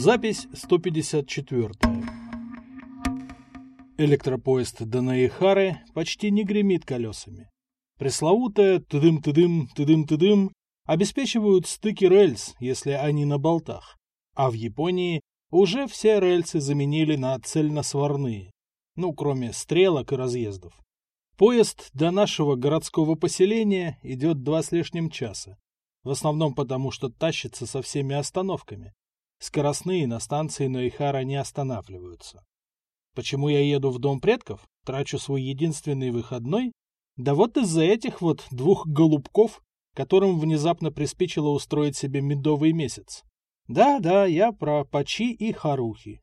Запись 154. Электропоезд до Наихары почти не гремит колесами. Пресловутое «тыдым-тыдым, тыдым-тыдым» обеспечивают стыки рельс, если они на болтах. А в Японии уже все рельсы заменили на цельносварные, ну, кроме стрелок и разъездов. Поезд до нашего городского поселения идет два с лишним часа. В основном потому, что тащится со всеми остановками. Скоростные на станции Нойхара не останавливаются. Почему я еду в дом предков? Трачу свой единственный выходной? Да вот из-за этих вот двух голубков, которым внезапно приспичило устроить себе медовый месяц. Да-да, я про Пачи и Харухи.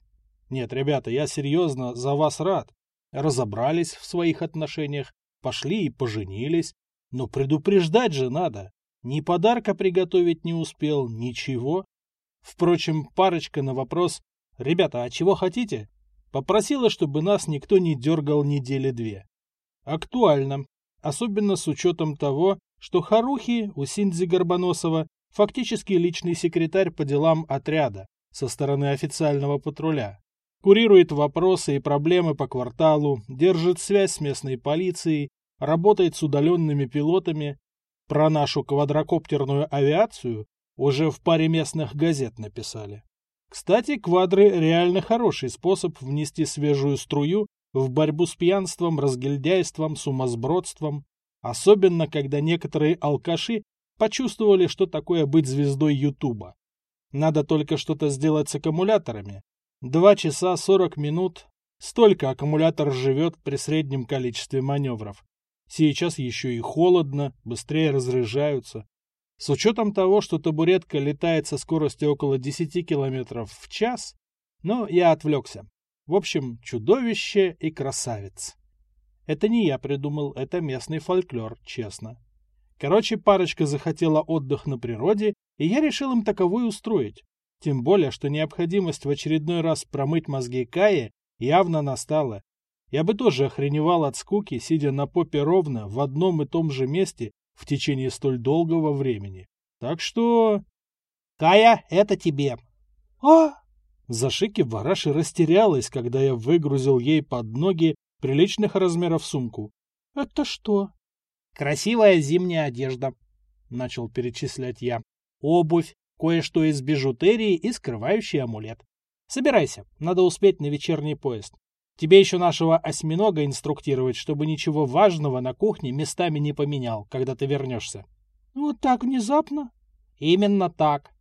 Нет, ребята, я серьезно за вас рад. Разобрались в своих отношениях, пошли и поженились. Но предупреждать же надо. Ни подарка приготовить не успел, ничего. Впрочем, парочка на вопрос «Ребята, а чего хотите?» попросила, чтобы нас никто не дергал недели две. Актуально, особенно с учетом того, что Харухи у Синдзи Горбоносова фактически личный секретарь по делам отряда со стороны официального патруля. Курирует вопросы и проблемы по кварталу, держит связь с местной полицией, работает с удаленными пилотами. Про нашу квадрокоптерную авиацию уже в паре местных газет написали. Кстати, квадры реально хороший способ внести свежую струю в борьбу с пьянством, разгильдяйством, сумасбродством, особенно когда некоторые алкаши почувствовали, что такое быть звездой Ютуба. Надо только что-то сделать с аккумуляторами. Два часа сорок минут. Столько аккумулятор живет при среднем количестве маневров. Сейчас еще и холодно, быстрее разряжаются. С учетом того, что табуретка летает со скоростью около 10 км в час, но я отвлекся. В общем, чудовище и красавец. Это не я придумал, это местный фольклор, честно. Короче, парочка захотела отдых на природе, и я решил им таковой устроить. Тем более, что необходимость в очередной раз промыть мозги Кае явно настала. Я бы тоже охреневал от скуки, сидя на попе ровно в одном и том же месте в течение столь долгого времени. Так что... Кая, это тебе. А! Зашики Вараши растерялась, когда я выгрузил ей под ноги приличных размеров сумку. Это что? Красивая зимняя одежда, начал перечислять я. Обувь, кое-что из бижутерии и скрывающий амулет. Собирайся, надо успеть на вечерний поезд. Тебе еще нашего осьминога инструктировать, чтобы ничего важного на кухне местами не поменял, когда ты вернешься. Вот так внезапно? Именно так.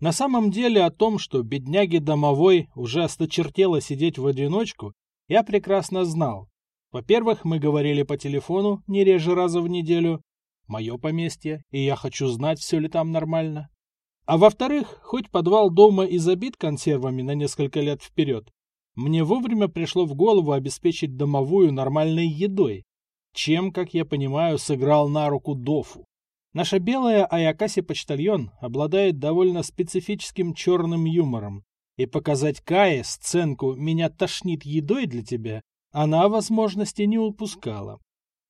На самом деле о том, что бедняге домовой уже осточертело сидеть в одиночку, я прекрасно знал. Во-первых, мы говорили по телефону не реже раза в неделю. Мое поместье, и я хочу знать, все ли там нормально. А во-вторых, хоть подвал дома и забит консервами на несколько лет вперед, мне вовремя пришло в голову обеспечить домовую нормальной едой, чем, как я понимаю, сыграл на руку Дофу. Наша белая Аякаси-почтальон обладает довольно специфическим черным юмором, и показать Кае сценку «меня тошнит едой для тебя» она возможности не упускала.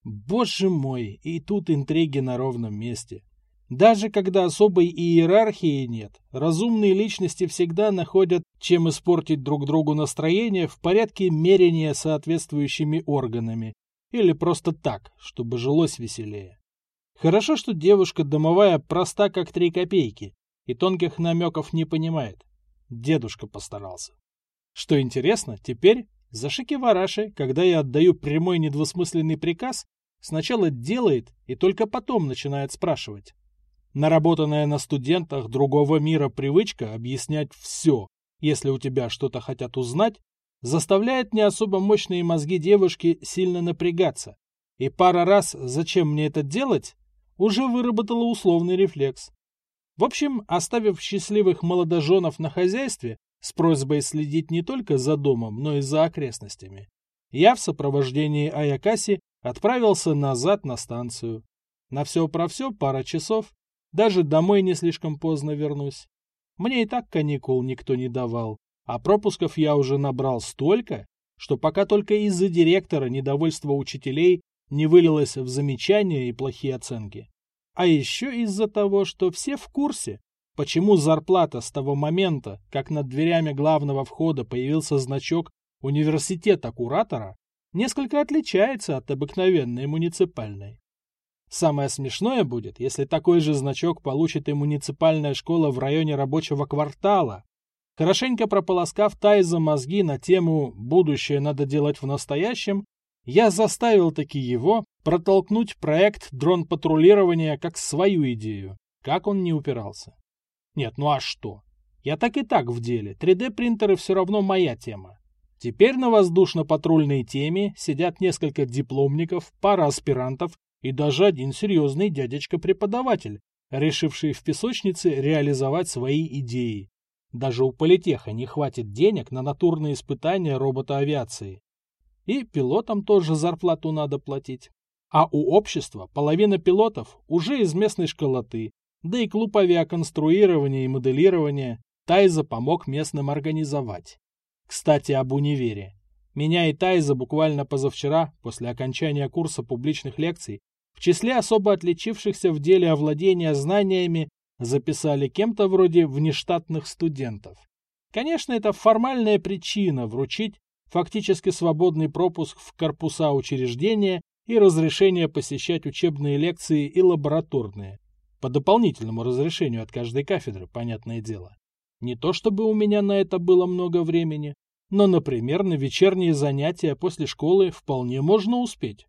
Боже мой, и тут интриги на ровном месте. Даже когда особой иерархии нет, разумные личности всегда находят, чем испортить друг другу настроение в порядке мерения соответствующими органами. Или просто так, чтобы жилось веселее. Хорошо, что девушка домовая проста как три копейки и тонких намеков не понимает. Дедушка постарался. Что интересно, теперь за шики-вараши, когда я отдаю прямой недвусмысленный приказ, сначала делает и только потом начинает спрашивать. Наработанная на студентах другого мира привычка объяснять все, если у тебя что-то хотят узнать, заставляет не особо мощные мозги девушки сильно напрягаться. И пара раз «зачем мне это делать?» уже выработала условный рефлекс. В общем, оставив счастливых молодоженов на хозяйстве с просьбой следить не только за домом, но и за окрестностями, я в сопровождении Аякаси отправился назад на станцию. На все про все пара часов, даже домой не слишком поздно вернусь. Мне и так каникул никто не давал, а пропусков я уже набрал столько, что пока только из-за директора недовольство учителей не вылилось в замечания и плохие оценки. А еще из-за того, что все в курсе, почему зарплата с того момента, как над дверями главного входа появился значок университета куратора, несколько отличается от обыкновенной муниципальной. Самое смешное будет, если такой же значок получит и муниципальная школа в районе рабочего квартала. Хорошенько прополоскав Тайза мозги на тему «будущее надо делать в настоящем», я заставил таки его протолкнуть проект дрон-патрулирования как свою идею, как он не упирался. Нет, ну а что? Я так и так в деле, 3D-принтеры все равно моя тема. Теперь на воздушно-патрульной теме сидят несколько дипломников, пара аспирантов и даже один серьезный дядечка-преподаватель, решивший в песочнице реализовать свои идеи. Даже у политеха не хватит денег на натурные испытания робота авиации. И пилотам тоже зарплату надо платить. А у общества половина пилотов уже из местной школоты, да и клуб авиаконструирования и моделирования Тайза помог местным организовать. Кстати, об универе. Меня и Тайза буквально позавчера, после окончания курса публичных лекций, в числе особо отличившихся в деле овладения знаниями, записали кем-то вроде внештатных студентов. Конечно, это формальная причина вручить фактически свободный пропуск в корпуса учреждения и разрешение посещать учебные лекции и лабораторные. По дополнительному разрешению от каждой кафедры, понятное дело. Не то чтобы у меня на это было много времени, но, например, на вечерние занятия после школы вполне можно успеть.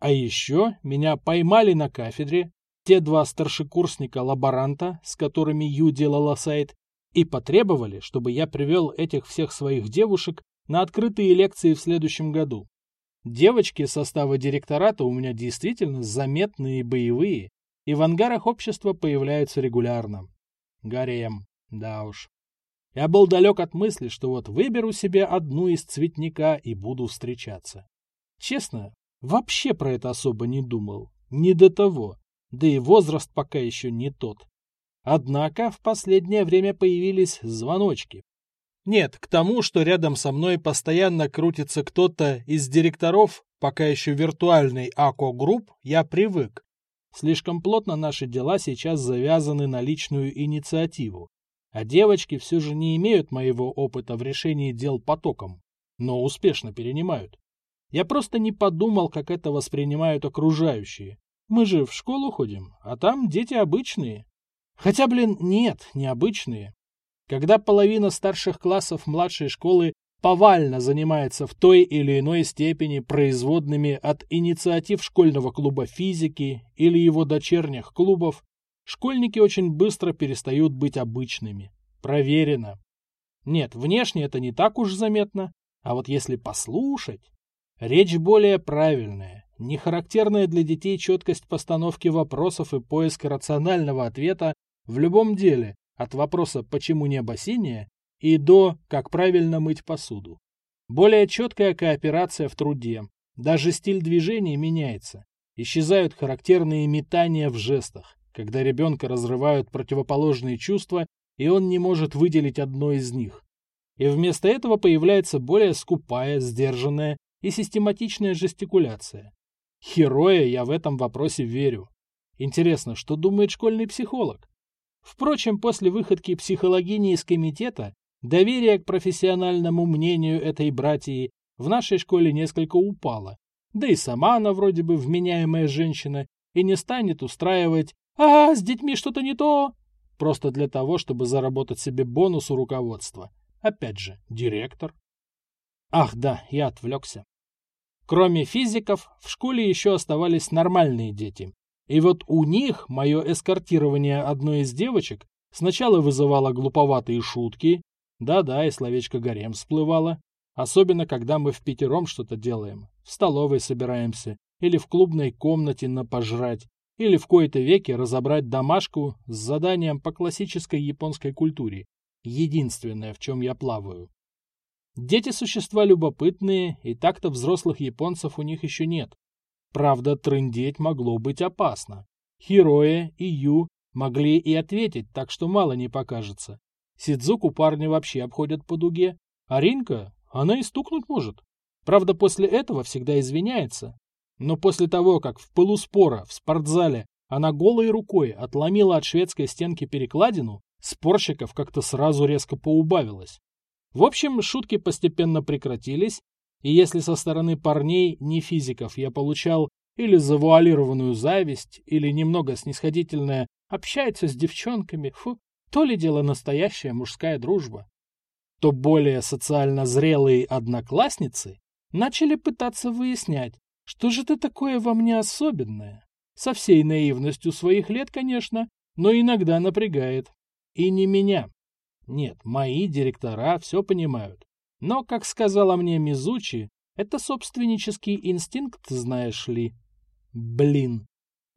А еще меня поймали на кафедре те два старшекурсника-лаборанта, с которыми Ю делала сайт, и потребовали, чтобы я привел этих всех своих девушек на открытые лекции в следующем году. Девочки состава директората у меня действительно заметные и боевые, и в ангарах общества появляются регулярно. Гарем, да уж. Я был далек от мысли, что вот выберу себе одну из цветника и буду встречаться. Честно, вообще про это особо не думал. Не до того. Да и возраст пока еще не тот. Однако в последнее время появились звоночки. Нет, к тому, что рядом со мной постоянно крутится кто-то из директоров, пока еще виртуальной АКО Групп, я привык. Слишком плотно наши дела сейчас завязаны на личную инициативу. А девочки все же не имеют моего опыта в решении дел потоком, но успешно перенимают. Я просто не подумал, как это воспринимают окружающие. Мы же в школу ходим, а там дети обычные. Хотя, блин, нет, необычные. Когда половина старших классов младшей школы повально занимается в той или иной степени производными от инициатив школьного клуба физики или его дочерних клубов, школьники очень быстро перестают быть обычными. Проверено. Нет, внешне это не так уж заметно, а вот если послушать, речь более правильная, не характерная для детей четкость постановки вопросов и поиска рационального ответа в любом деле, от вопроса «почему небо синее?» и до «как правильно мыть посуду». Более четкая кооперация в труде. Даже стиль движения меняется. Исчезают характерные метания в жестах, когда ребенка разрывают противоположные чувства, и он не может выделить одно из них. И вместо этого появляется более скупая, сдержанная и систематичная жестикуляция. Хероя я в этом вопросе верю. Интересно, что думает школьный психолог? Впрочем, после выходки психологини из комитета Доверие к профессиональному мнению этой братьи в нашей школе несколько упало. Да и сама она вроде бы вменяемая женщина и не станет устраивать «А, с детьми что-то не то!» просто для того, чтобы заработать себе бонус у руководства. Опять же, директор. Ах да, я отвлекся. Кроме физиков, в школе еще оставались нормальные дети. И вот у них мое эскортирование одной из девочек сначала вызывало глуповатые шутки, да-да, и словечко «гарем» всплывало. Особенно, когда мы в пятером что-то делаем. В столовой собираемся. Или в клубной комнате на пожрать. Или в кои-то веке разобрать домашку с заданием по классической японской культуре. Единственное, в чем я плаваю. Дети – существа любопытные, и так-то взрослых японцев у них еще нет. Правда, трындеть могло быть опасно. Хироя и Ю могли и ответить, так что мало не покажется. Сидзуку парни вообще обходят по дуге, а Ринка, она и стукнуть может. Правда, после этого всегда извиняется. Но после того, как в пылу спора в спортзале она голой рукой отломила от шведской стенки перекладину, Спорщиков как-то сразу резко поубавилось. В общем, шутки постепенно прекратились, и если со стороны парней, не физиков, я получал или завуалированную зависть, или немного снисходительное «общается с девчонками», фу, то ли дело настоящая мужская дружба, то более социально зрелые одноклассницы начали пытаться выяснять, что же это такое во мне особенное. Со всей наивностью своих лет, конечно, но иногда напрягает. И не меня. Нет, мои директора все понимают. Но, как сказала мне Мизучи, это собственнический инстинкт, знаешь ли. Блин.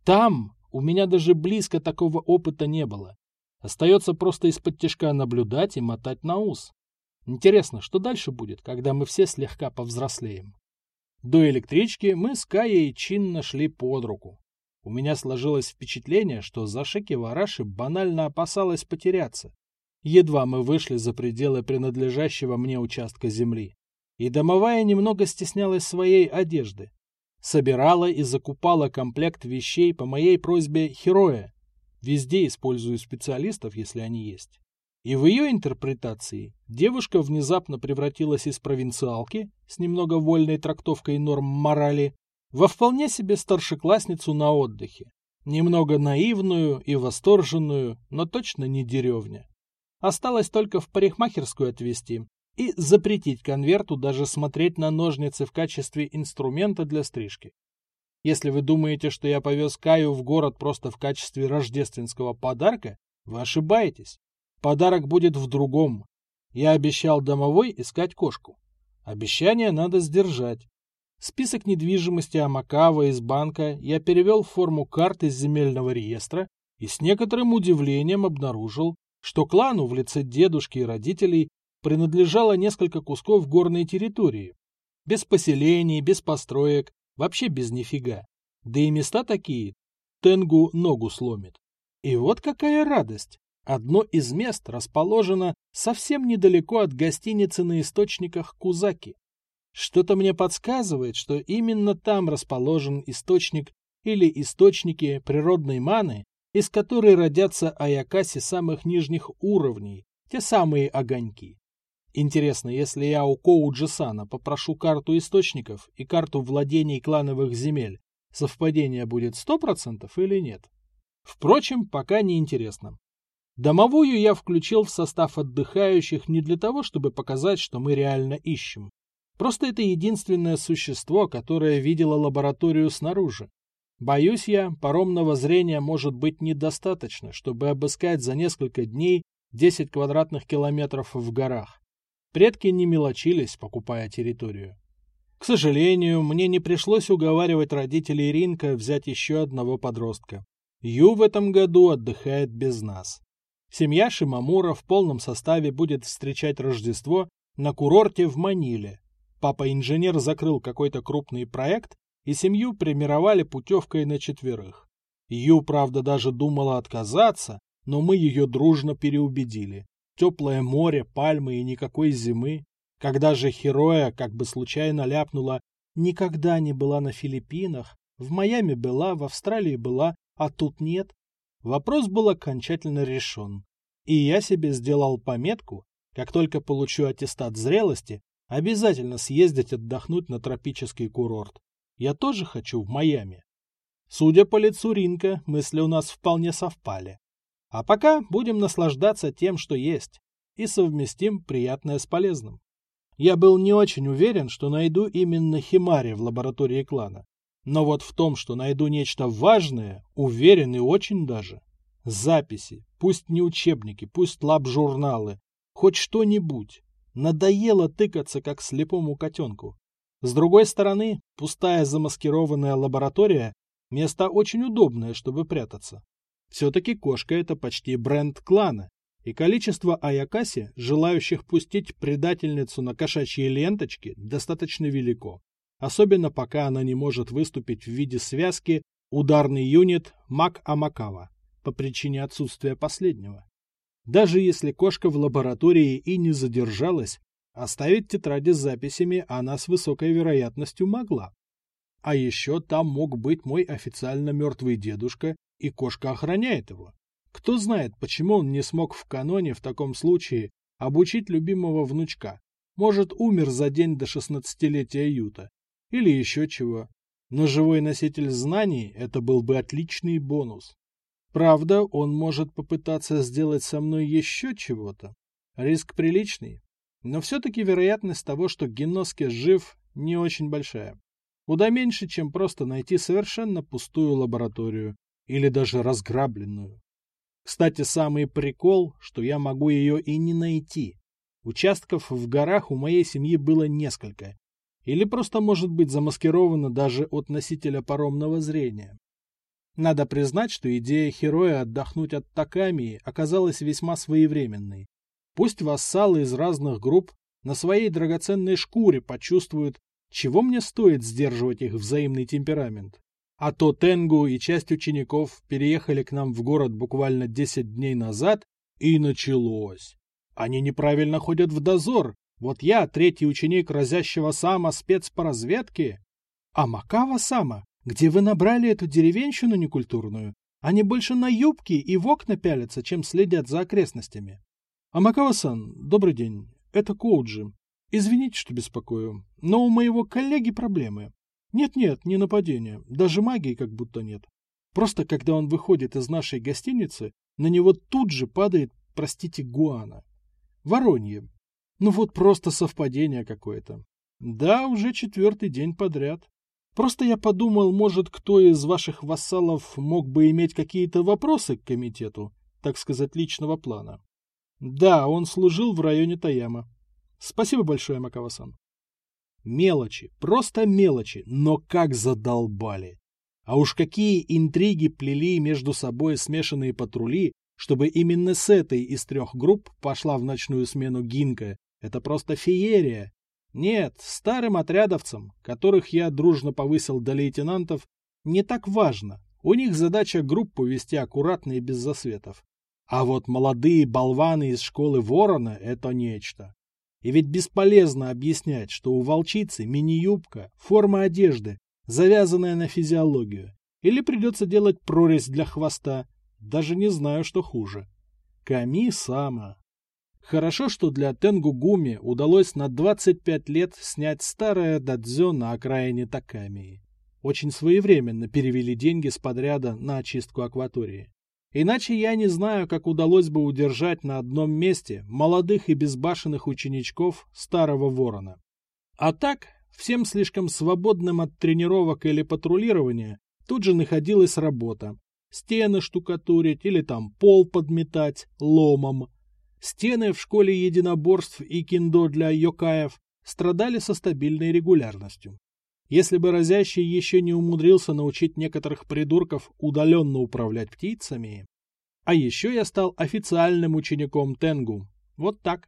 Там у меня даже близко такого опыта не было. Остается просто из-под тяжка наблюдать и мотать на ус. Интересно, что дальше будет, когда мы все слегка повзрослеем? До электрички мы с Каей чинно шли под руку. У меня сложилось впечатление, что Зашеки Вараши банально опасалась потеряться. Едва мы вышли за пределы принадлежащего мне участка земли. И домовая немного стеснялась своей одежды. Собирала и закупала комплект вещей по моей просьбе Хероя. Везде использую специалистов, если они есть. И в ее интерпретации девушка внезапно превратилась из провинциалки с немного вольной трактовкой норм морали во вполне себе старшеклассницу на отдыхе. Немного наивную и восторженную, но точно не деревня. Осталось только в парикмахерскую отвезти и запретить конверту даже смотреть на ножницы в качестве инструмента для стрижки. Если вы думаете, что я повез Каю в город просто в качестве рождественского подарка, вы ошибаетесь. Подарок будет в другом. Я обещал домовой искать кошку. Обещание надо сдержать. Список недвижимости Амакава из банка я перевел в форму карты из земельного реестра и с некоторым удивлением обнаружил, что клану в лице дедушки и родителей принадлежало несколько кусков горной территории. Без поселений, без построек, вообще без нифига. Да и места такие, Тенгу ногу сломит. И вот какая радость! Одно из мест расположено совсем недалеко от гостиницы на источниках Кузаки. Что-то мне подсказывает, что именно там расположен источник или источники природной маны, из которой родятся аякаси самых нижних уровней, те самые огоньки. Интересно, если я у Коуджисана попрошу карту источников и карту владений клановых земель, совпадение будет 100% или нет? Впрочем, пока не интересно. Домовую я включил в состав отдыхающих не для того, чтобы показать, что мы реально ищем. Просто это единственное существо, которое видело лабораторию снаружи. Боюсь я, паромного зрения может быть недостаточно, чтобы обыскать за несколько дней 10 квадратных километров в горах. Предки не мелочились, покупая территорию. К сожалению, мне не пришлось уговаривать родителей Ринка взять еще одного подростка. Ю в этом году отдыхает без нас. Семья Шимамура в полном составе будет встречать Рождество на курорте в Маниле. Папа-инженер закрыл какой-то крупный проект, и семью премировали путевкой на четверых. Ю, правда, даже думала отказаться, но мы ее дружно переубедили. Теплое море, пальмы и никакой зимы. Когда же Хероя как бы случайно ляпнула «никогда не была на Филиппинах», в Майами была, в Австралии была, а тут нет, Вопрос был окончательно решен. И я себе сделал пометку, как только получу аттестат зрелости, обязательно съездить отдохнуть на тропический курорт. Я тоже хочу в Майами. Судя по лицу Ринка, мысли у нас вполне совпали. А пока будем наслаждаться тем, что есть, и совместим приятное с полезным. Я был не очень уверен, что найду именно Химари в лаборатории клана. Но вот в том, что найду нечто важное, уверен и очень даже. Записи, пусть не учебники, пусть лаб-журналы, хоть что-нибудь. Надоело тыкаться, как слепому котенку. С другой стороны, пустая замаскированная лаборатория – место очень удобное, чтобы прятаться. Все-таки кошка – это почти бренд клана, и количество Аякаси, желающих пустить предательницу на кошачьи ленточки, достаточно велико особенно пока она не может выступить в виде связки ударный юнит Мак Амакава по причине отсутствия последнего. Даже если кошка в лаборатории и не задержалась, оставить тетради с записями она с высокой вероятностью могла. А еще там мог быть мой официально мертвый дедушка, и кошка охраняет его. Кто знает, почему он не смог в каноне в таком случае обучить любимого внучка. Может, умер за день до шестнадцатилетия Юта. Или еще чего. Но живой носитель знаний – это был бы отличный бонус. Правда, он может попытаться сделать со мной еще чего-то. Риск приличный. Но все-таки вероятность того, что Генноски жив, не очень большая. Куда меньше, чем просто найти совершенно пустую лабораторию или даже разграбленную. Кстати, самый прикол, что я могу ее и не найти. Участков в горах у моей семьи было несколько. Или просто может быть замаскировано даже от носителя паромного зрения. Надо признать, что идея Хероя отдохнуть от Такамии оказалась весьма своевременной. Пусть вассалы из разных групп на своей драгоценной шкуре почувствуют, чего мне стоит сдерживать их взаимный темперамент. А то Тенгу и часть учеников переехали к нам в город буквально 10 дней назад, и началось. Они неправильно ходят в дозор. Вот я, третий ученик разящего сама спец по разведке. А Макава сама где вы набрали эту деревенщину некультурную? Они больше на юбки и в окна пялятся, чем следят за окрестностями. Амакава-сан, добрый день. Это Коуджи. Извините, что беспокою, но у моего коллеги проблемы. Нет-нет, не нападение, даже магии как будто нет. Просто когда он выходит из нашей гостиницы, на него тут же падает, простите, гуана. Воронье. Ну вот просто совпадение какое-то. Да, уже четвертый день подряд. Просто я подумал, может, кто из ваших вассалов мог бы иметь какие-то вопросы к комитету, так сказать, личного плана. Да, он служил в районе Таяма. Спасибо большое, Макавасан. Мелочи, просто мелочи, но как задолбали. А уж какие интриги плели между собой смешанные патрули, чтобы именно с этой из трех групп пошла в ночную смену Гинка. Это просто феерия. Нет, старым отрядовцам, которых я дружно повысил до лейтенантов, не так важно. У них задача группу вести аккуратно и без засветов. А вот молодые болваны из школы Ворона — это нечто. И ведь бесполезно объяснять, что у волчицы мини-юбка, форма одежды, завязанная на физиологию. Или придется делать прорезь для хвоста. Даже не знаю, что хуже. Ками сама. Хорошо, что для Тенгугуми удалось на 25 лет снять старое дадзё на окраине Такамии. Очень своевременно перевели деньги с подряда на очистку акватории. Иначе я не знаю, как удалось бы удержать на одном месте молодых и безбашенных ученичков старого ворона. А так, всем слишком свободным от тренировок или патрулирования тут же находилась работа. Стены штукатурить или там пол подметать ломом – Стены в школе единоборств и киндо для йокаев страдали со стабильной регулярностью. Если бы разящий еще не умудрился научить некоторых придурков удаленно управлять птицами... А еще я стал официальным учеником Тенгу. Вот так.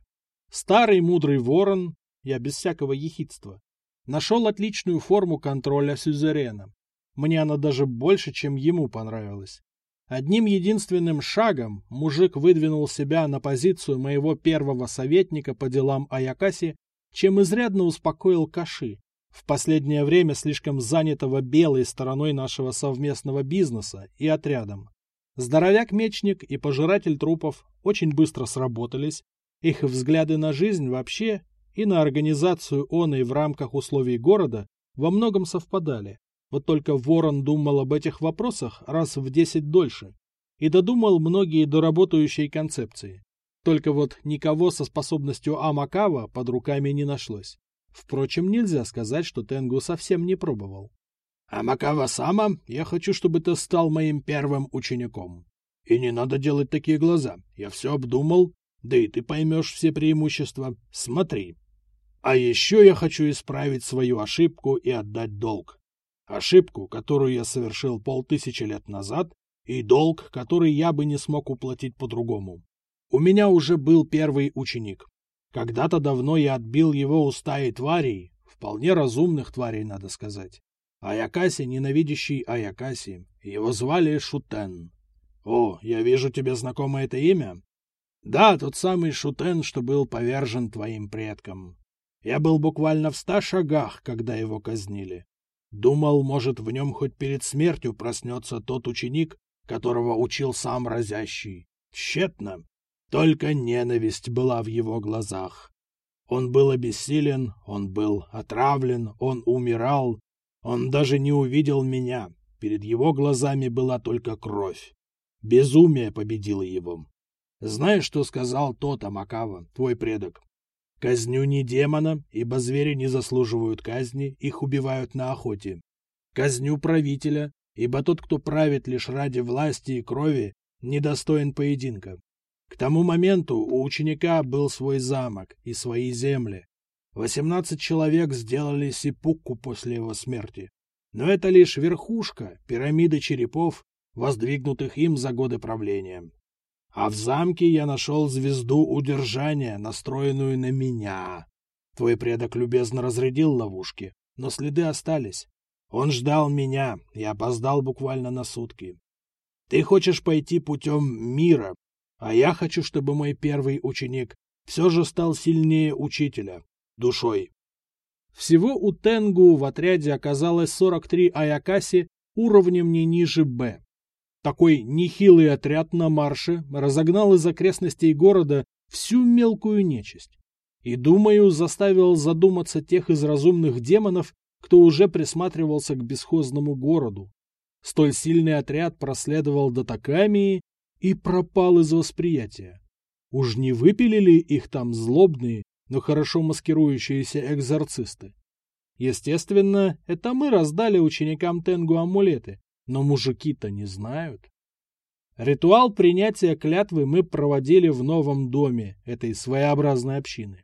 Старый мудрый ворон, я без всякого ехидства, нашел отличную форму контроля сюзерена. Мне она даже больше, чем ему понравилась. Одним единственным шагом мужик выдвинул себя на позицию моего первого советника по делам Аякаси, чем изрядно успокоил Каши, в последнее время слишком занятого белой стороной нашего совместного бизнеса и отрядом. Здоровяк-мечник и пожиратель трупов очень быстро сработались, их взгляды на жизнь вообще и на организацию оной в рамках условий города во многом совпадали. Вот только Ворон думал об этих вопросах раз в десять дольше и додумал многие доработающие концепции. Только вот никого со способностью Амакава под руками не нашлось. Впрочем, нельзя сказать, что Тенгу совсем не пробовал. «Амакава-сама, я хочу, чтобы ты стал моим первым учеником. И не надо делать такие глаза. Я все обдумал, да и ты поймешь все преимущества. Смотри. А еще я хочу исправить свою ошибку и отдать долг. Ошибку, которую я совершил полтысячи лет назад, и долг, который я бы не смог уплатить по-другому. У меня уже был первый ученик. Когда-то давно я отбил его у стаи тварей, вполне разумных тварей, надо сказать. Аякаси, ненавидящий Аякаси. Его звали Шутен. О, я вижу тебе знакомо это имя? Да, тот самый Шутен, что был повержен твоим предкам. Я был буквально в ста шагах, когда его казнили. Думал, может, в нем хоть перед смертью проснется тот ученик, которого учил сам разящий. Тщетно. Только ненависть была в его глазах. Он был обессилен, он был отравлен, он умирал. Он даже не увидел меня. Перед его глазами была только кровь. Безумие победило его. Знаешь, что сказал тот Амакава, твой предок? Казню не демона, ибо звери не заслуживают казни, их убивают на охоте. Казню правителя, ибо тот, кто правит лишь ради власти и крови, недостоин поединка. К тому моменту у ученика был свой замок и свои земли. Восемнадцать человек сделали сипукку после его смерти. Но это лишь верхушка пирамиды черепов, воздвигнутых им за годы правления. А в замке я нашел звезду удержания, настроенную на меня. Твой предок любезно разрядил ловушки, но следы остались. Он ждал меня и опоздал буквально на сутки. Ты хочешь пойти путем мира, а я хочу, чтобы мой первый ученик все же стал сильнее учителя, душой. Всего у Тенгу в отряде оказалось 43 Аякаси уровнем не ниже Б. Такой нехилый отряд на марше разогнал из окрестностей города всю мелкую нечисть. И, думаю, заставил задуматься тех из разумных демонов, кто уже присматривался к бесхозному городу. Столь сильный отряд проследовал до Такамии и пропал из восприятия. Уж не выпилили их там злобные, но хорошо маскирующиеся экзорцисты. Естественно, это мы раздали ученикам Тенгу амулеты, но мужики-то не знают. Ритуал принятия клятвы мы проводили в новом доме этой своеобразной общины.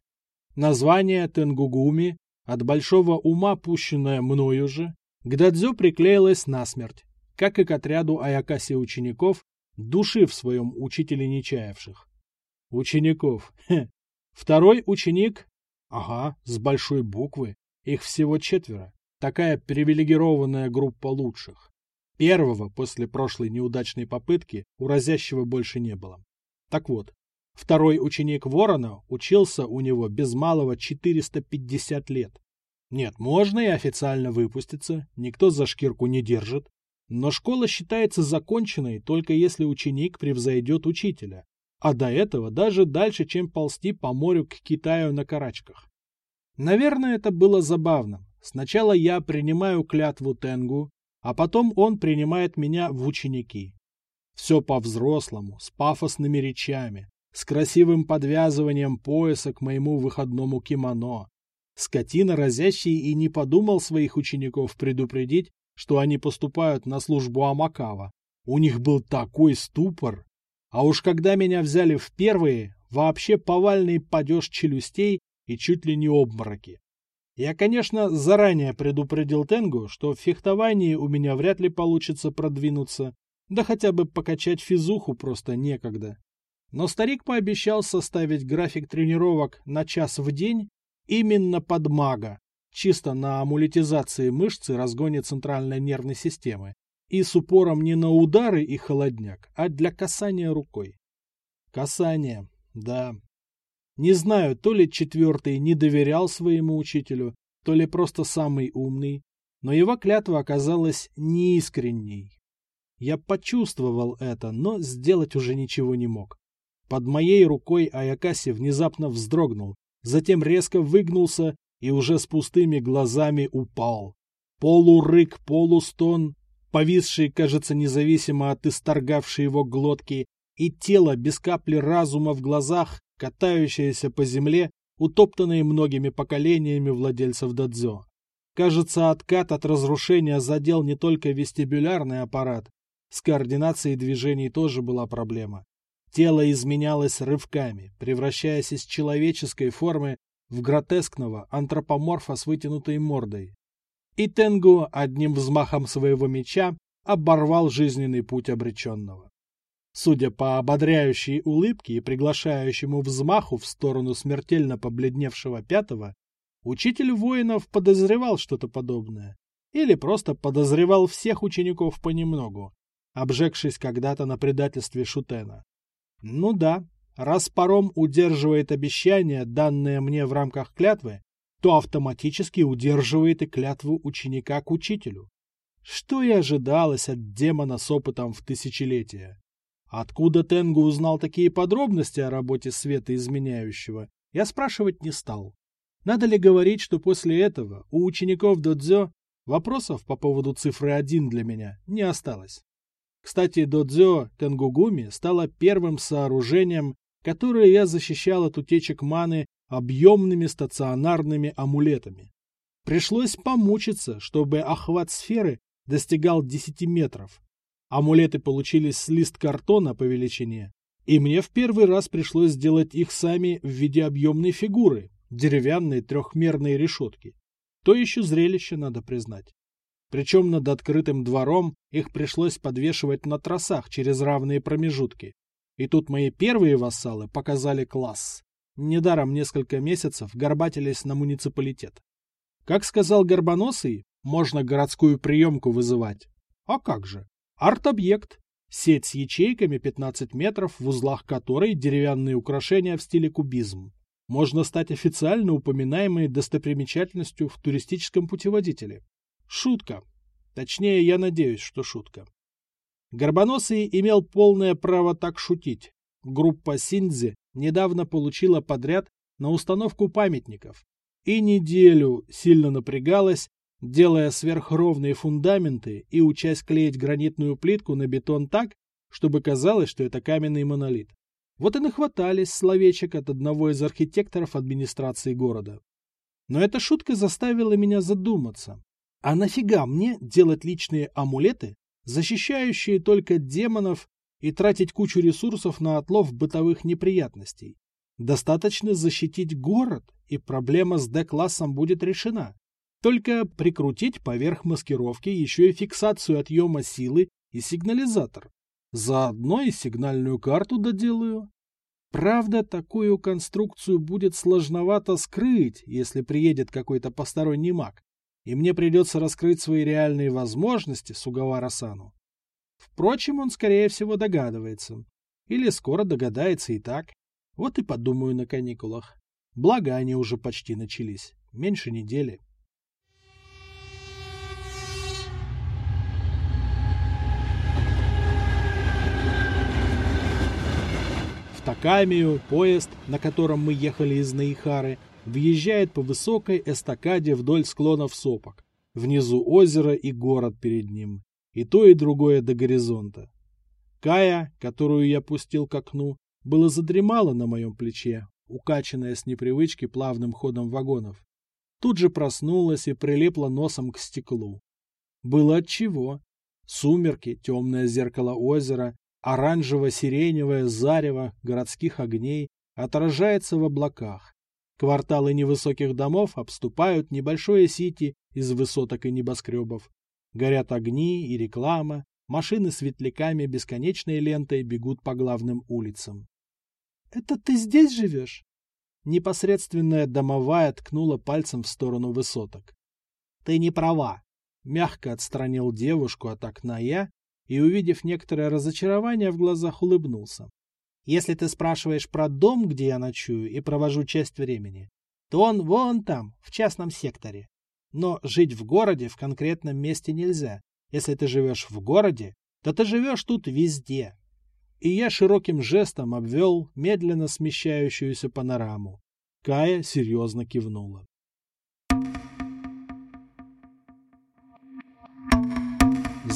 Название Тенгугуми, от большого ума пущенное мною же, к Дадзё приклеилось насмерть, как и к отряду Аякаси учеников, души в своем учителе не чаявших. Учеников. Хе. Второй ученик, ага, с большой буквы, их всего четверо. Такая привилегированная группа лучших. Первого после прошлой неудачной попытки у разящего больше не было. Так вот, второй ученик Ворона учился у него без малого 450 лет. Нет, можно и официально выпуститься, никто за шкирку не держит, но школа считается законченной только если ученик превзойдет учителя, а до этого даже дальше, чем ползти по морю к Китаю на карачках. Наверное, это было забавно. Сначала я принимаю клятву Тенгу, а потом он принимает меня в ученики. Все по-взрослому, с пафосными речами, с красивым подвязыванием пояса к моему выходному кимоно. Скотина разящий и не подумал своих учеников предупредить, что они поступают на службу Амакава. У них был такой ступор. А уж когда меня взяли в первые, вообще повальный падеж челюстей и чуть ли не обмороки. Я, конечно, заранее предупредил Тенгу, что в фехтовании у меня вряд ли получится продвинуться, да хотя бы покачать физуху просто некогда. Но старик пообещал составить график тренировок на час в день именно под мага, чисто на амулетизации мышц и разгоне центральной нервной системы, и с упором не на удары и холодняк, а для касания рукой. Касание, да. Не знаю, то ли четвертый не доверял своему учителю, то ли просто самый умный, но его клятва оказалась неискренней. Я почувствовал это, но сделать уже ничего не мог. Под моей рукой Аякаси внезапно вздрогнул, затем резко выгнулся и уже с пустыми глазами упал. Полурык, полустон, повисший, кажется, независимо от исторгавшей его глотки, и тело без капли разума в глазах, катающееся по земле, утоптанные многими поколениями владельцев дадзё. Кажется, откат от разрушения задел не только вестибулярный аппарат, с координацией движений тоже была проблема. Тело изменялось рывками, превращаясь из человеческой формы в гротескного антропоморфа с вытянутой мордой. И Тенгу одним взмахом своего меча оборвал жизненный путь обреченного. Судя по ободряющей улыбке и приглашающему взмаху в сторону смертельно побледневшего пятого, учитель воинов подозревал что-то подобное. Или просто подозревал всех учеников понемногу, обжегшись когда-то на предательстве Шутена. Ну да, Раз паром удерживает обещание, данное мне в рамках клятвы, то автоматически удерживает и клятву ученика к учителю. Что и ожидалось от демона с опытом в тысячелетия? Откуда Тенгу узнал такие подробности о работе света изменяющего, я спрашивать не стал. Надо ли говорить, что после этого у учеников Додзё вопросов по поводу цифры 1 для меня не осталось? Кстати, Додзё Тенгугуми стало первым сооружением, которое я защищал от утечек маны объемными стационарными амулетами. Пришлось помучиться, чтобы охват сферы достигал 10 метров. Амулеты получились с лист картона по величине, и мне в первый раз пришлось сделать их сами в виде объемной фигуры, деревянной трехмерной решетки. То еще зрелище, надо признать. Причем над открытым двором их пришлось подвешивать на тросах через равные промежутки. И тут мои первые вассалы показали класс. Недаром несколько месяцев горбатились на муниципалитет. Как сказал Горбоносый, можно городскую приемку вызывать. А как же? Арт-объект. Сеть с ячейками 15 метров, в узлах которой деревянные украшения в стиле кубизм можно стать официально упоминаемой достопримечательностью в туристическом путеводителе. Шутка. Точнее, я надеюсь, что шутка. Горбоносый имел полное право так шутить. Группа Синдзи недавно получила подряд на установку памятников и неделю сильно напрягалась, делая сверхровные фундаменты и учась клеить гранитную плитку на бетон так, чтобы казалось, что это каменный монолит. Вот и нахватались словечек от одного из архитекторов администрации города. Но эта шутка заставила меня задуматься. А нафига мне делать личные амулеты, защищающие только демонов, и тратить кучу ресурсов на отлов бытовых неприятностей? Достаточно защитить город, и проблема с D-классом будет решена. Только прикрутить поверх маскировки еще и фиксацию отъема силы и сигнализатор. Заодно и сигнальную карту доделаю. Правда, такую конструкцию будет сложновато скрыть, если приедет какой-то посторонний маг, и мне придется раскрыть свои реальные возможности Сугавара-сану. Впрочем, он, скорее всего, догадывается. Или скоро догадается и так. Вот и подумаю на каникулах. Благо, они уже почти начались. Меньше недели. Такамию, поезд, на котором мы ехали из Наихары, въезжает по высокой эстакаде вдоль склонов сопок. Внизу озеро и город перед ним. И то, и другое до горизонта. Кая, которую я пустил к окну, было задремала на моем плече, укачанная с непривычки плавным ходом вагонов. Тут же проснулась и прилипла носом к стеклу. Было отчего. Сумерки, темное зеркало озера, Оранжево-сиреневое зарево городских огней отражается в облаках. Кварталы невысоких домов обступают небольшое сити из высоток и небоскребов. Горят огни и реклама, машины с светляками бесконечной лентой бегут по главным улицам. — Это ты здесь живешь? Непосредственная домовая ткнула пальцем в сторону высоток. — Ты не права. Мягко отстранил девушку от окна я и, увидев некоторое разочарование в глазах, улыбнулся. «Если ты спрашиваешь про дом, где я ночую и провожу часть времени, то он вон там, в частном секторе. Но жить в городе в конкретном месте нельзя. Если ты живешь в городе, то ты живешь тут везде». И я широким жестом обвел медленно смещающуюся панораму. Кая серьезно кивнула.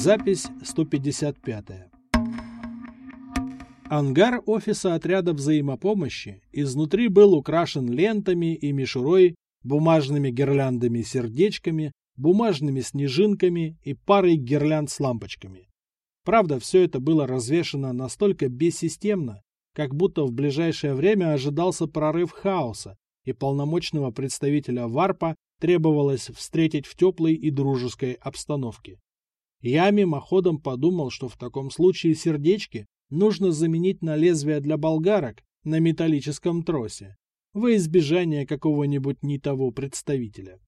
Запись 155. Ангар офиса отряда взаимопомощи изнутри был украшен лентами и мишурой, бумажными гирляндами-сердечками, бумажными снежинками и парой гирлянд с лампочками. Правда, все это было развешено настолько бессистемно, как будто в ближайшее время ожидался прорыв хаоса, и полномочного представителя ВАРПа требовалось встретить в теплой и дружеской обстановке. Я мимоходом подумал, что в таком случае сердечки нужно заменить на лезвие для болгарок на металлическом тросе, во избежание какого-нибудь не того представителя.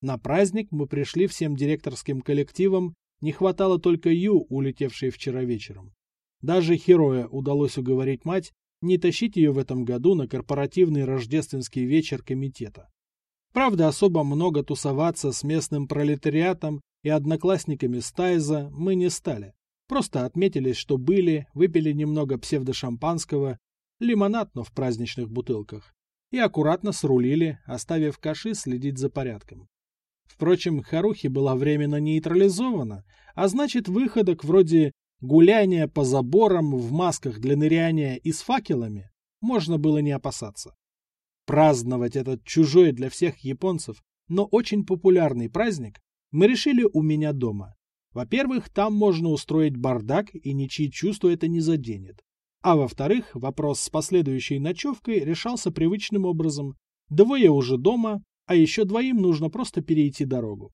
На праздник мы пришли всем директорским коллективом, не хватало только Ю, улетевшей вчера вечером. Даже Хероя удалось уговорить мать не тащить ее в этом году на корпоративный рождественский вечер комитета. Правда, особо много тусоваться с местным пролетариатом и одноклассниками Стайза мы не стали. Просто отметились, что были, выпили немного псевдошампанского, лимонад, но в праздничных бутылках, и аккуратно срулили, оставив Каши следить за порядком. Впрочем, Харухи была временно нейтрализована, а значит, выходок вроде гуляния по заборам в масках для ныряния и с факелами можно было не опасаться. Праздновать этот чужой для всех японцев, но очень популярный праздник мы решили у меня дома. Во-первых, там можно устроить бардак, и ничьи чувства это не заденет. А во-вторых, вопрос с последующей ночевкой решался привычным образом. Двое уже дома, а еще двоим нужно просто перейти дорогу.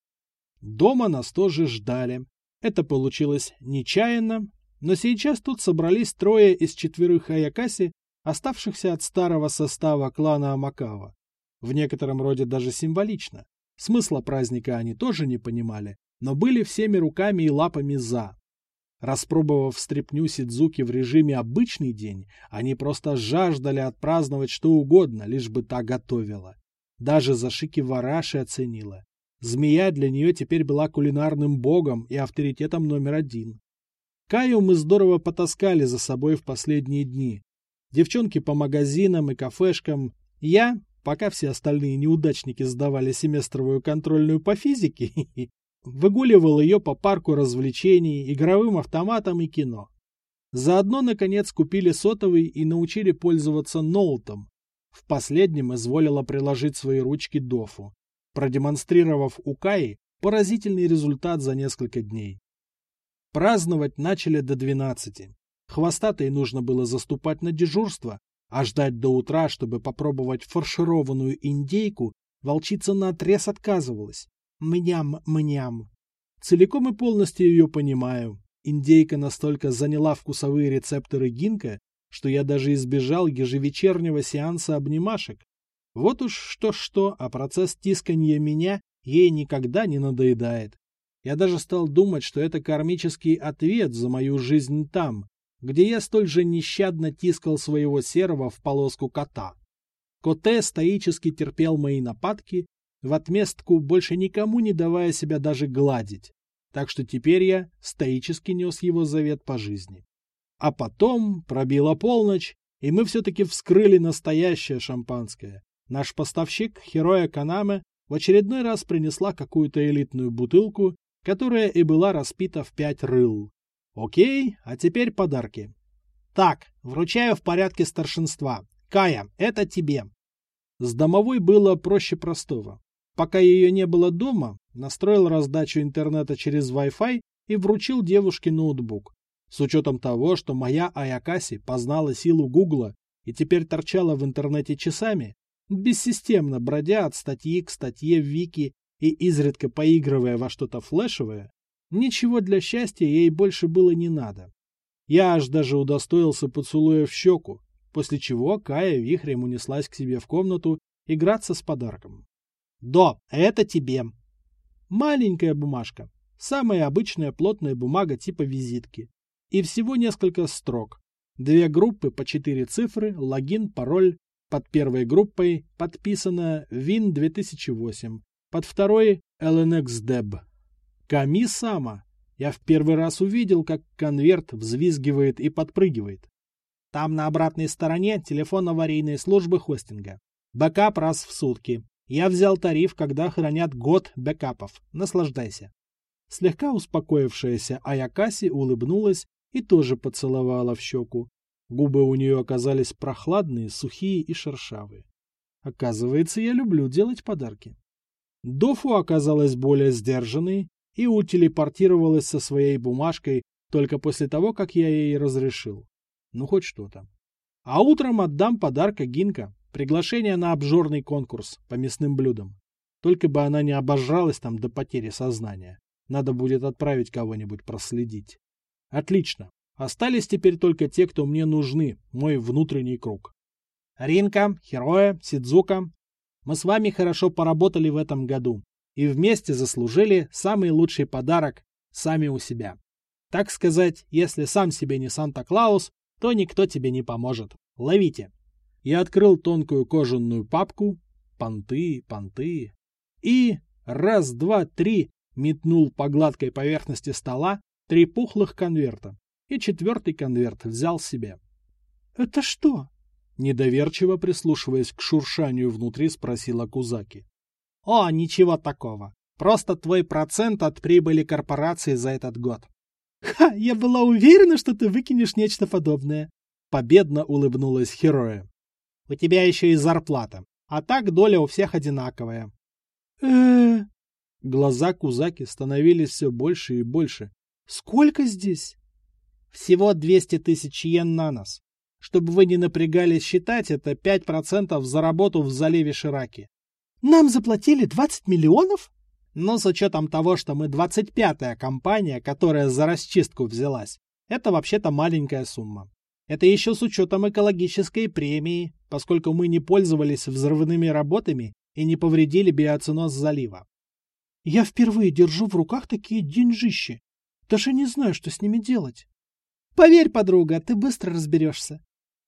Дома нас тоже ждали. Это получилось нечаянно, но сейчас тут собрались трое из четверых Аякаси, оставшихся от старого состава клана Амакава. В некотором роде даже символично. Смысла праздника они тоже не понимали, но были всеми руками и лапами за. Распробовав стряпню Сидзуки в режиме обычный день, они просто жаждали отпраздновать что угодно, лишь бы та готовила. Даже Зашики Вараши оценила. Змея для нее теперь была кулинарным богом и авторитетом номер один. Каю мы здорово потаскали за собой в последние дни. Девчонки по магазинам и кафешкам. Я, пока все остальные неудачники сдавали семестровую контрольную по физике, выгуливал ее по парку развлечений, игровым автоматам и кино. Заодно, наконец, купили сотовый и научили пользоваться ноутом, в последнем изволила приложить свои ручки Дофу, продемонстрировав у Каи поразительный результат за несколько дней. Праздновать начали до 12. Хвостатой нужно было заступать на дежурство, а ждать до утра, чтобы попробовать фаршированную индейку, волчица наотрез отказывалась. Мням-мням. Целиком и полностью ее понимаю. Индейка настолько заняла вкусовые рецепторы Гинка, что я даже избежал ежевечернего сеанса обнимашек. Вот уж что-что, а процесс тисканья меня ей никогда не надоедает. Я даже стал думать, что это кармический ответ за мою жизнь там, где я столь же нещадно тискал своего серого в полоску кота. Коте стоически терпел мои нападки, в отместку больше никому не давая себя даже гладить. Так что теперь я стоически нес его завет по жизни. А потом пробила полночь, и мы все-таки вскрыли настоящее шампанское. Наш поставщик, Хероя Канаме, в очередной раз принесла какую-то элитную бутылку, которая и была распита в пять рыл. Окей, а теперь подарки. Так, вручаю в порядке старшинства. Кая, это тебе. С домовой было проще простого. Пока ее не было дома, настроил раздачу интернета через Wi-Fi и вручил девушке ноутбук. С учетом того, что моя Аякаси познала силу Гугла и теперь торчала в интернете часами, бессистемно бродя от статьи к статье в Вики и изредка поигрывая во что-то флешевое, ничего для счастья ей больше было не надо. Я аж даже удостоился поцелуя в щеку, после чего Кая вихрем унеслась к себе в комнату играться с подарком. «До, это тебе!» Маленькая бумажка, самая обычная плотная бумага типа визитки и всего несколько строк. Две группы по четыре цифры, логин, пароль. Под первой группой подписано Win 2008, под второй LNXDeb. Ками Сама. Я в первый раз увидел, как конверт взвизгивает и подпрыгивает. Там на обратной стороне телефон аварийной службы хостинга. Бэкап раз в сутки. Я взял тариф, когда хранят год бэкапов. Наслаждайся. Слегка успокоившаяся Аякаси улыбнулась и тоже поцеловала в щеку. Губы у нее оказались прохладные, сухие и шершавые. Оказывается, я люблю делать подарки. Дофу оказалась более сдержанной и утелепортировалась со своей бумажкой только после того, как я ей разрешил. Ну, хоть что-то. А утром отдам подарка Гинка, приглашение на обжорный конкурс по мясным блюдам. Только бы она не обожралась там до потери сознания. Надо будет отправить кого-нибудь проследить. Отлично. Остались теперь только те, кто мне нужны, мой внутренний круг. Ринка, Хероя, Сидзука. Мы с вами хорошо поработали в этом году и вместе заслужили самый лучший подарок сами у себя. Так сказать, если сам себе не Санта-Клаус, то никто тебе не поможет. Ловите. Я открыл тонкую кожаную папку, понты, понты, и раз, два, три, Метнул по гладкой поверхности стола три пухлых конверта. И четвертый конверт взял себе. «Это что?» Недоверчиво прислушиваясь к шуршанию внутри, спросила Кузаки. «О, ничего такого. Просто твой процент от прибыли корпорации за этот год». «Ха, я была уверена, что ты выкинешь нечто подобное!» Победно улыбнулась Хероя. «У тебя еще и зарплата, а так доля у всех одинаковая». э Глаза Кузаки становились все больше и больше. «Сколько здесь?» «Всего 200 тысяч йен на нас. Чтобы вы не напрягались считать, это 5% за работу в заливе Шираки. Нам заплатили 20 миллионов? Но с учетом того, что мы 25-я компания, которая за расчистку взялась, это вообще-то маленькая сумма. Это еще с учетом экологической премии, поскольку мы не пользовались взрывными работами и не повредили биоценоз залива. Я впервые держу в руках такие деньжищи. Даже не знаю, что с ними делать. Поверь, подруга, ты быстро разберешься.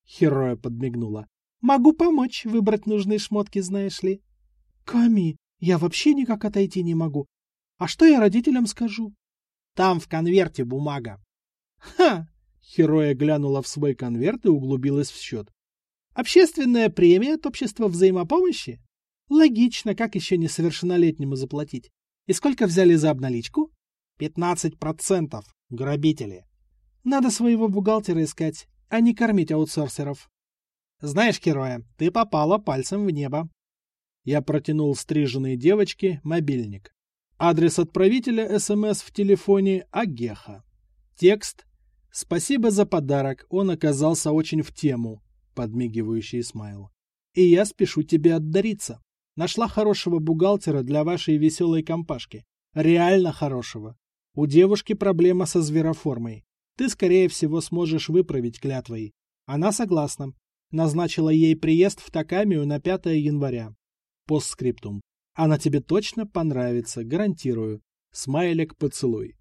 Хероя подмигнула. Могу помочь выбрать нужные шмотки, знаешь ли. Ками, я вообще никак отойти не могу. А что я родителям скажу? Там в конверте бумага. Ха! Хероя глянула в свой конверт и углубилась в счет. Общественная премия от общества взаимопомощи? Логично, как еще несовершеннолетнему заплатить? И сколько взяли за обналичку? Пятнадцать процентов. Грабители. Надо своего бухгалтера искать а не кормить аутсорсеров. Знаешь, Хероя, ты попала пальцем в небо. Я протянул стриженной девочке мобильник. Адрес отправителя СМС в телефоне Агеха. Текст «Спасибо за подарок, он оказался очень в тему», подмигивающий смайл. «И я спешу тебе отдариться. Нашла хорошего бухгалтера для вашей веселой компашки. Реально хорошего. У девушки проблема со звероформой. Ты, скорее всего, сможешь выправить клятвой. Она согласна. Назначила ей приезд в Такамию на 5 января. Постскриптум. Она тебе точно понравится, гарантирую. Смайлик поцелуй.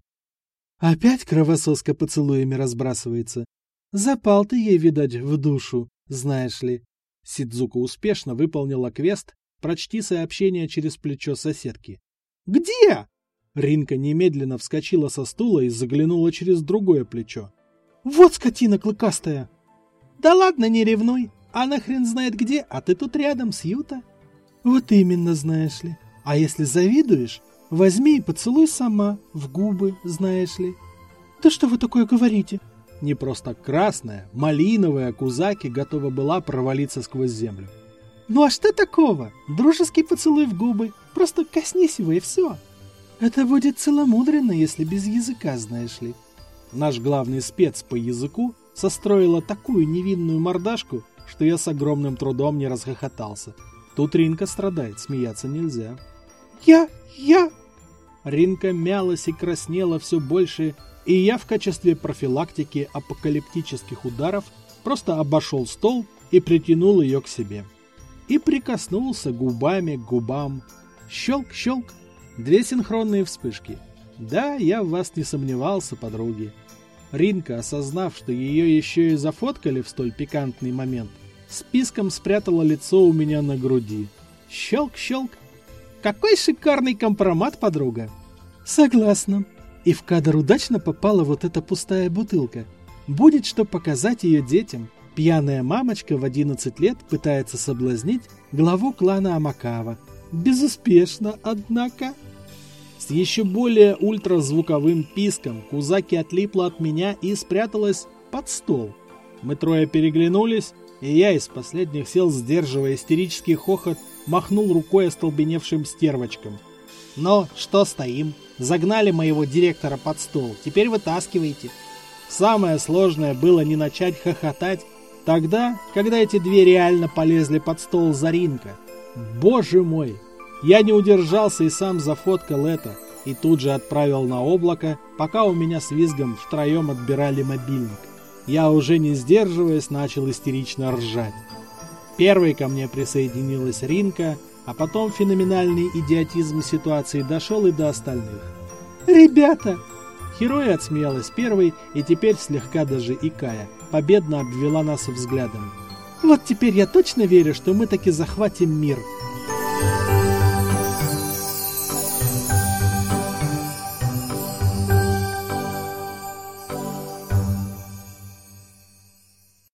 Опять кровососка поцелуями разбрасывается. Запал ты ей, видать, в душу, знаешь ли. Сидзука успешно выполнила квест «Прочти сообщение через плечо соседки». «Где?» Ринка немедленно вскочила со стула и заглянула через другое плечо. «Вот скотина клыкастая!» «Да ладно, не ревнуй! Она хрен знает где, а ты тут рядом с Юта!» «Вот именно, знаешь ли. А если завидуешь, возьми и поцелуй сама, в губы, знаешь ли». «Да что вы такое говорите?» Не просто красная, малиновая Кузаки готова была провалиться сквозь землю. «Ну а что такого? Дружеский поцелуй в губы. Просто коснись его и все!» Это будет целомудренно, если без языка, знаешь ли. Наш главный спец по языку состроила такую невинную мордашку, что я с огромным трудом не расхохотался. Тут Ринка страдает, смеяться нельзя. «Я... я...» Ринка мялась и краснела все больше, и я в качестве профилактики апокалиптических ударов просто обошел стол и притянул ее к себе. И прикоснулся губами к губам. Щелк-щелк, Две синхронные вспышки. Да, я в вас не сомневался, подруги. Ринка, осознав, что ее еще и зафоткали в столь пикантный момент, списком спрятала лицо у меня на груди. Щелк-щелк. Какой шикарный компромат, подруга. Согласна. И в кадр удачно попала вот эта пустая бутылка. Будет что показать ее детям. Пьяная мамочка в 11 лет пытается соблазнить главу клана Амакава. Безуспешно, однако. С еще более ультразвуковым писком Кузаки отлипла от меня и спряталась под стол. Мы трое переглянулись, и я из последних сил, сдерживая истерический хохот, махнул рукой остолбеневшим стервочкам. «Но что стоим? Загнали моего директора под стол, теперь вытаскивайте». Самое сложное было не начать хохотать тогда, когда эти две реально полезли под стол за Ринка. Боже мой! Я не удержался и сам зафоткал это, и тут же отправил на облако, пока у меня с визгом втроем отбирали мобильник. Я уже не сдерживаясь начал истерично ржать. Первой ко мне присоединилась Ринка, а потом феноменальный идиотизм ситуации дошел и до остальных. «Ребята!» Хероя отсмеялась первой и теперь слегка даже икая, победно обвела нас взглядом. «Вот теперь я точно верю, что мы таки захватим мир!»